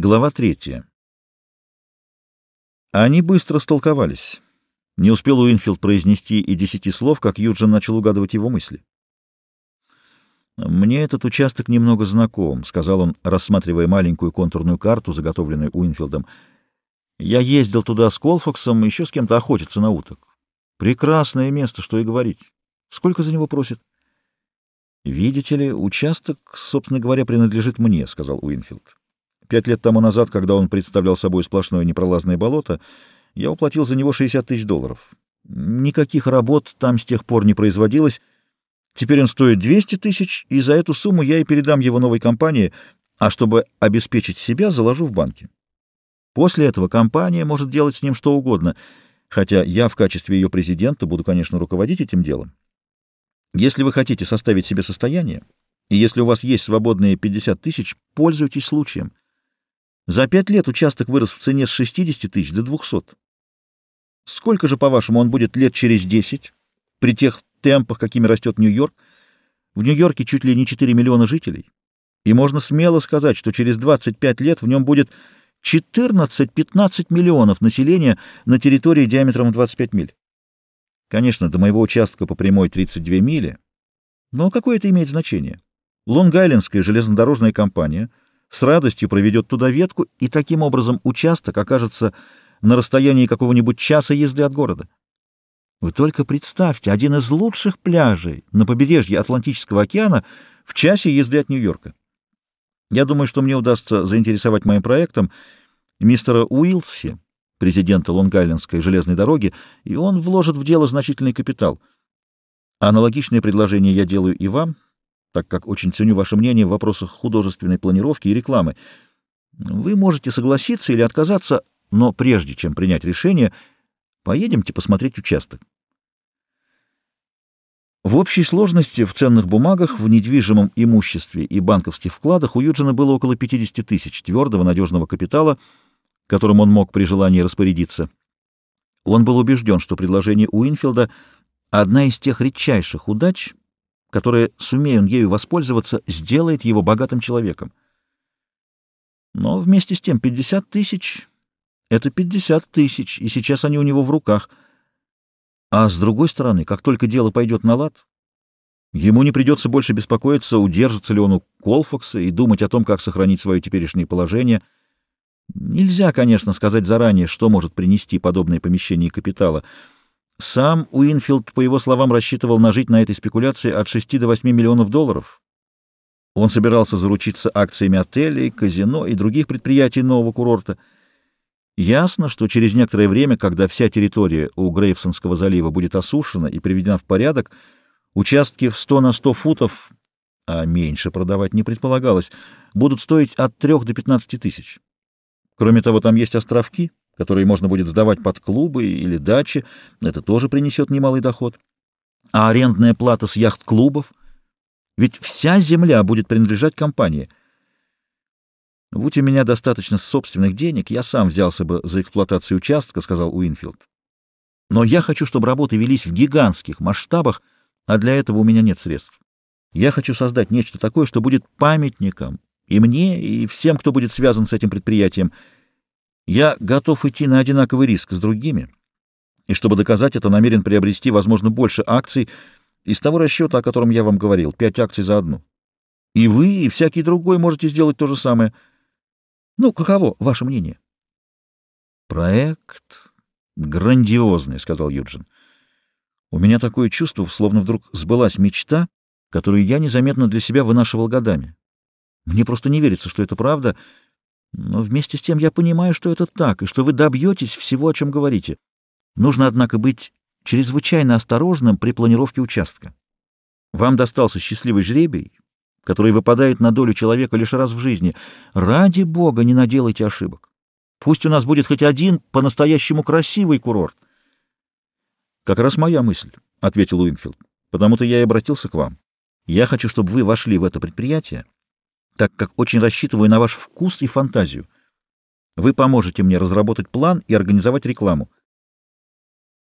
Глава третья. Они быстро столковались. Не успел Уинфилд произнести и десяти слов, как Юджин начал угадывать его мысли. «Мне этот участок немного знаком», — сказал он, рассматривая маленькую контурную карту, заготовленную Уинфилдом. «Я ездил туда с Колфаксом, еще с кем-то охотиться на уток. Прекрасное место, что и говорить. Сколько за него просят?» «Видите ли, участок, собственно говоря, принадлежит мне», — сказал Уинфилд. Пять лет тому назад, когда он представлял собой сплошное непролазное болото, я уплатил за него 60 тысяч долларов. Никаких работ там с тех пор не производилось. Теперь он стоит 200 тысяч, и за эту сумму я и передам его новой компании, а чтобы обеспечить себя, заложу в банке. После этого компания может делать с ним что угодно, хотя я в качестве ее президента буду, конечно, руководить этим делом. Если вы хотите составить себе состояние, и если у вас есть свободные 50 тысяч, пользуйтесь случаем. За пять лет участок вырос в цене с 60 тысяч до 200. Сколько же, по-вашему, он будет лет через 10, при тех темпах, какими растет Нью-Йорк? В Нью-Йорке чуть ли не 4 миллиона жителей. И можно смело сказать, что через 25 лет в нем будет 14-15 миллионов населения на территории диаметром 25 миль. Конечно, до моего участка по прямой 32 мили, но какое это имеет значение? Лонг-Айлендская железнодорожная компания — с радостью проведет туда ветку, и таким образом участок окажется на расстоянии какого-нибудь часа езды от города. Вы только представьте, один из лучших пляжей на побережье Атлантического океана в часе езды от Нью-Йорка. Я думаю, что мне удастся заинтересовать моим проектом мистера Уилси, президента Лонг-Айлендской железной дороги, и он вложит в дело значительный капитал. Аналогичное предложение я делаю и вам — так как очень ценю ваше мнение в вопросах художественной планировки и рекламы. Вы можете согласиться или отказаться, но прежде чем принять решение, поедемте посмотреть участок. В общей сложности в ценных бумагах, в недвижимом имуществе и банковских вкладах у Юджина было около 50 тысяч твердого надежного капитала, которым он мог при желании распорядиться. Он был убежден, что предложение Уинфилда — одна из тех редчайших удач, которая, сумея он ею воспользоваться, сделает его богатым человеком. Но вместе с тем 50 тысяч — это 50 тысяч, и сейчас они у него в руках. А с другой стороны, как только дело пойдет на лад, ему не придется больше беспокоиться, удержится ли он у Колфакса и думать о том, как сохранить свое теперешнее положение. Нельзя, конечно, сказать заранее, что может принести подобное помещение капитала — сам Уинфилд, по его словам, рассчитывал нажить на этой спекуляции от 6 до 8 миллионов долларов. Он собирался заручиться акциями отелей, казино и других предприятий нового курорта. Ясно, что через некоторое время, когда вся территория у Грейвсонского залива будет осушена и приведена в порядок, участки в 100 на 100 футов, а меньше продавать не предполагалось, будут стоить от 3 до 15 тысяч. Кроме того, там есть островки, которые можно будет сдавать под клубы или дачи, это тоже принесет немалый доход. А арендная плата с яхт-клубов? Ведь вся земля будет принадлежать компании. «Будь у меня достаточно собственных денег, я сам взялся бы за эксплуатацию участка», — сказал Уинфилд. «Но я хочу, чтобы работы велись в гигантских масштабах, а для этого у меня нет средств. Я хочу создать нечто такое, что будет памятником и мне, и всем, кто будет связан с этим предприятием — я готов идти на одинаковый риск с другими, и чтобы доказать это, намерен приобрести, возможно, больше акций из того расчета, о котором я вам говорил, пять акций за одну. И вы, и всякий другой можете сделать то же самое. Ну, каково ваше мнение? Проект грандиозный, — сказал Юджин. У меня такое чувство, словно вдруг сбылась мечта, которую я незаметно для себя вынашивал годами. Мне просто не верится, что это правда — но вместе с тем я понимаю, что это так, и что вы добьетесь всего, о чем говорите. Нужно, однако, быть чрезвычайно осторожным при планировке участка. Вам достался счастливый жребий, который выпадает на долю человека лишь раз в жизни. Ради бога, не наделайте ошибок. Пусть у нас будет хоть один по-настоящему красивый курорт. — Как раз моя мысль, — ответил Уинфилд. — Потому-то я и обратился к вам. Я хочу, чтобы вы вошли в это предприятие так как очень рассчитываю на ваш вкус и фантазию. Вы поможете мне разработать план и организовать рекламу.